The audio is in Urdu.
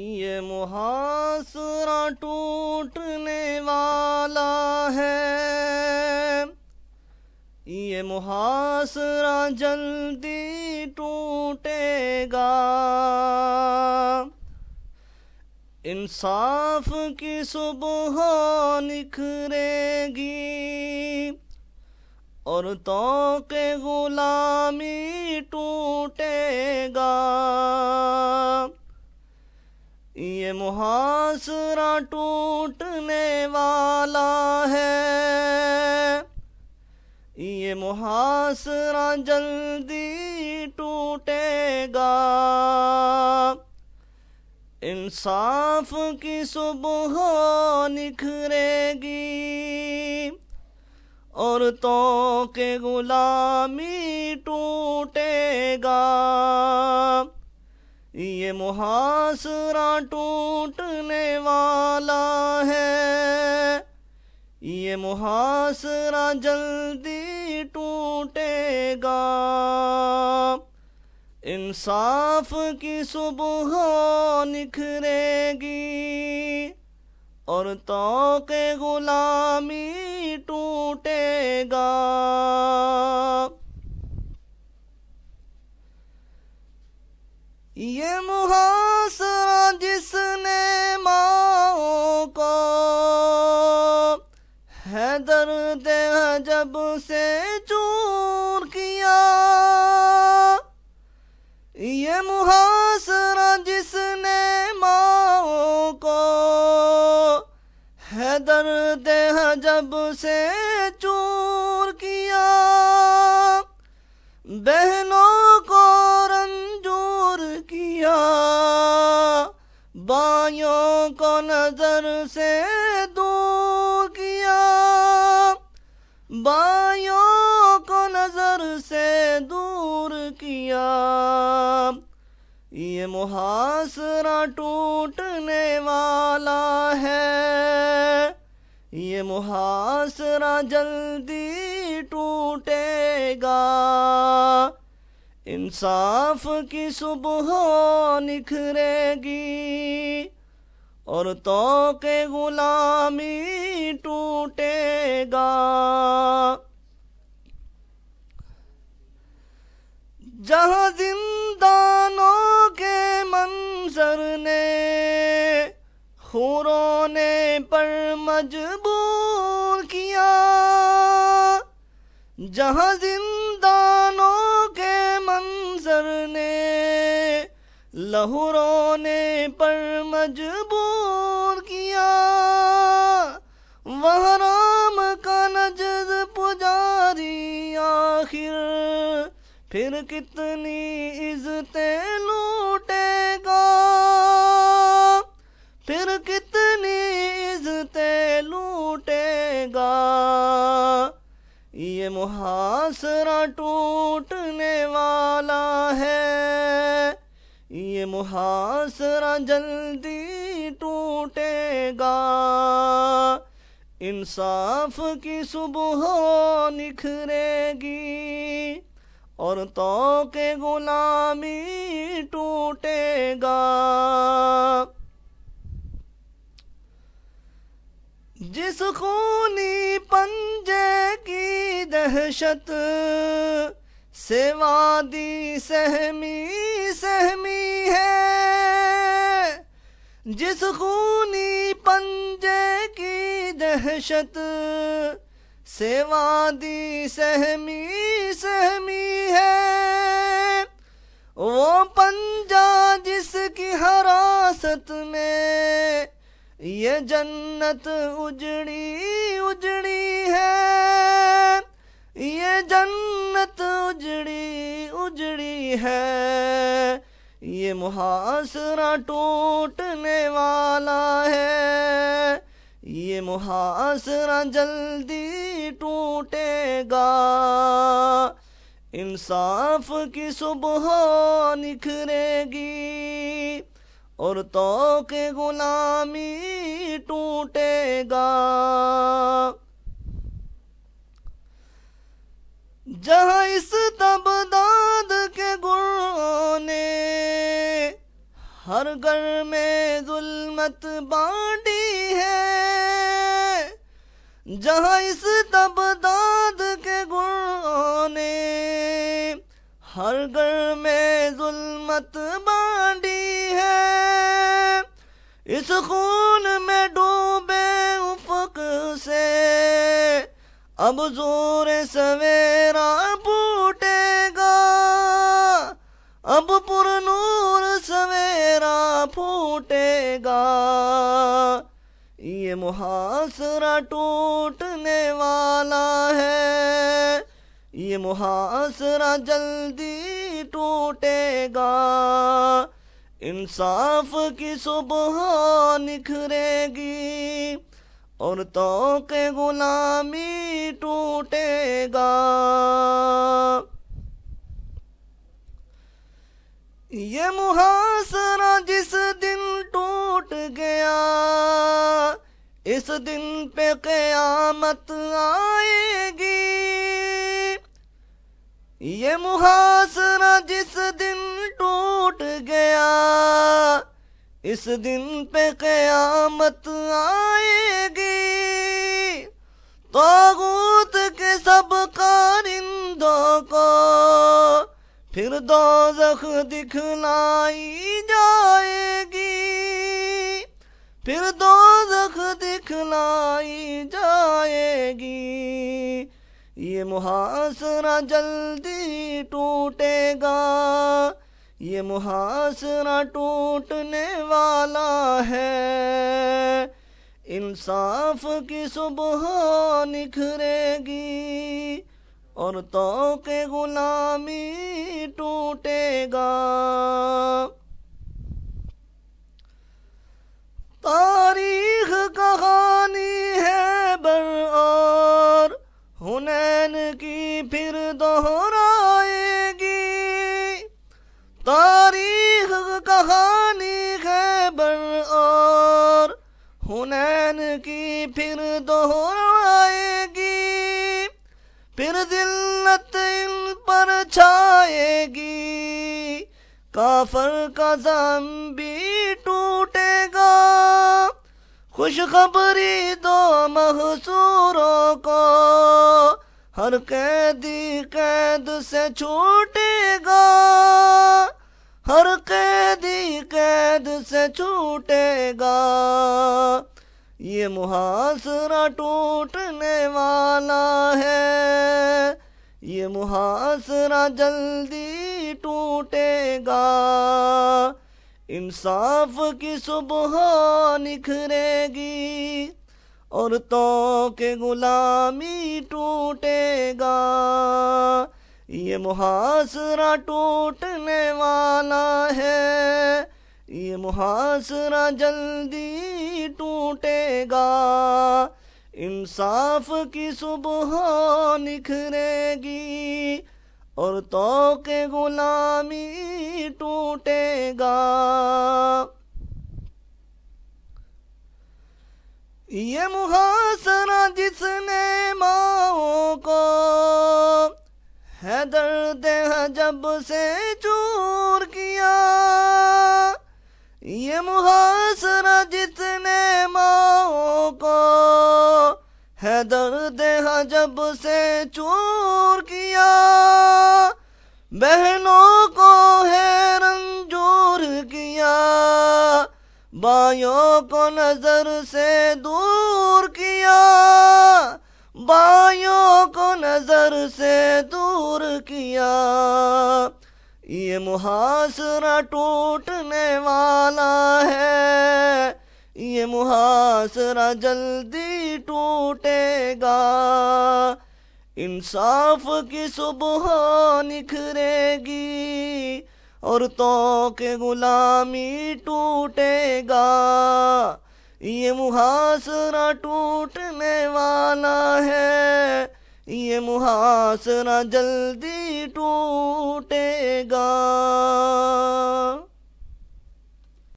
یہ محاصرہ ٹوٹنے والا ہے۔ یہ محاصرہ جلدی ٹوٹے گا۔ انصاف کی صبح نکھرے گی اور تو کے غلامی ٹوٹے گا۔ یہ محاصرہ ٹوٹنے والا ہے۔ یہ محاصرہ جلدی ٹوٹے گا۔ انصاف کی صبح نکھرے گی۔ عورتوں کے غلامی ٹوٹے گا۔ یہ محاصرہ ٹوٹنے والا ہے۔ یہ محاصرہ جلدی ٹوٹے گا۔ انصاف کی صبح نکھرے گی اور تو کے غلامی ٹوٹے گا۔ یہ محاصرہ جس نے ماں کو ہے درد جب سے چور کیا۔ یہ محاصرہ جس نے ماں کو ہے درد جب سے چور کیا۔ بہنوں کو رنجور کیا، بائیوں کو نظر سے دور کیا۔ بائیوں کو نظر سے دور کیا۔ یہ محاصرہ ٹوٹنے والا ہے۔ یہ محاصرہ جلدی ٹوٹے گا۔ انصاف کی صبح نکھرے گی اور تو کے غلامی ٹوٹے گا۔ جہاں زندانوں کے منظر نے خوروں نے پر مجبور جہاں زندانوں کے منظر نے لہوروں نے پر مجبور کیا وہ رام کا نجد پجاری آخر، پھر کتنی عزتیں لوٹے گا؟ پھر کتنی عزتیں لوٹے گا؟ محاصرہ ٹوٹنے والا ہے۔ یہ محاصرہ جلدی ٹوٹے گا۔ انصاف کی صبح نکھرے گی اور تو کے غلامی ٹوٹے گا۔ جس خونی پنجے کی دہشت سے وادی سہمی سہمی ہے۔ جس خونی پنجے کی دہشت سے وادی سہمی سہمی ہے۔ وہ پنجا جس کی حراست میں یہ جنت اجڑی اجڑی ہے۔ یہ جنت اجڑی اجڑی ہے۔ یہ محاصرہ ٹوٹنے والا ہے۔ یہ محاصرہ جلدی ٹوٹے گا۔ انصاف کی صبح نکھرے گی۔ اور تو کے غلامی ٹوٹے گا۔ جہاں اس تبداد کے گروں نے ہر گھر میں ظلمت بانڈی ہے۔ جہاں اس تب داد کے گانے ہر گھر میں ظلمت بانڈی اس خون میں ڈوبے افق سے۔ اب زور سویرا پھوٹے گا۔ اب پر نور سویرا پھوٹے گا۔ یہ محاصرہ ٹوٹنے والا ہے۔ یہ محاصرہ جلدی ٹوٹے گا۔ انصاف کی صبح نکھرے گی عورتوں کے غلامی ٹوٹے گا۔ یہ محاصرہ جس دن ٹوٹ گیا، اس دن پہ قیامت آئے گی۔ یہ محاصرہ جس دن ٹوٹ گیا، اس دن پہ قیامت آئے گی۔ توغوت کے سب کارندوں کو پھر دوزخ دکھلائی جائے گی۔ پھر دوزخ دکھلائی جائے گی۔ یہ محاصرہ جلدی ٹوٹے گا۔ یہ محاصرہ ٹوٹنے والا ہے۔ انصاف کی صبح نکھرے گی اور تو کے غلامی ٹوٹے گا۔ کی پھر دوہرائے گی۔ پھر ذلت ان پر چھائے گی۔ کافر کا زم بھی ٹوٹے گا۔ خوشخبری دو محصوروں کو ہر قیدی قید سے چھوٹے گا۔ ہر قیدی قید سے چھوٹے گا۔ یہ محاصرہ ٹوٹنے والا ہے۔ یہ محاصرہ جلدی ٹوٹے گا۔ انصاف کی صبح نکھرے گی عورتوں کے غلامی ٹوٹے گا۔ یہ محاصرہ ٹوٹنے والا ہے۔ یہ محاصرہ جلدی ٹوٹے گا۔ انصاف کی صبح نکھرے گی اور تو کے غلامی ٹوٹے گا۔ یہ محاصرہ جس نے ماؤں کو ہے درد جب سے یہ محاصرہ جس نے ماؤں کو ہے درد جب سے چور کیا، بہنوں کو ہے رنجور کیا بائیوں کو نظر سے دور کیا بائیوں کو نظر سے دور کیا۔ یہ محاصرہ ٹوٹنے والا ہے۔ یہ محاصرہ جلدی ٹوٹے گا۔ انصاف کی صبح نکھرے گی عورتوں کے غلامی ٹوٹے گا۔ یہ محاصرہ ٹوٹنے والا ہے۔ یہ محاصرہ جلدی ٹوٹے گا۔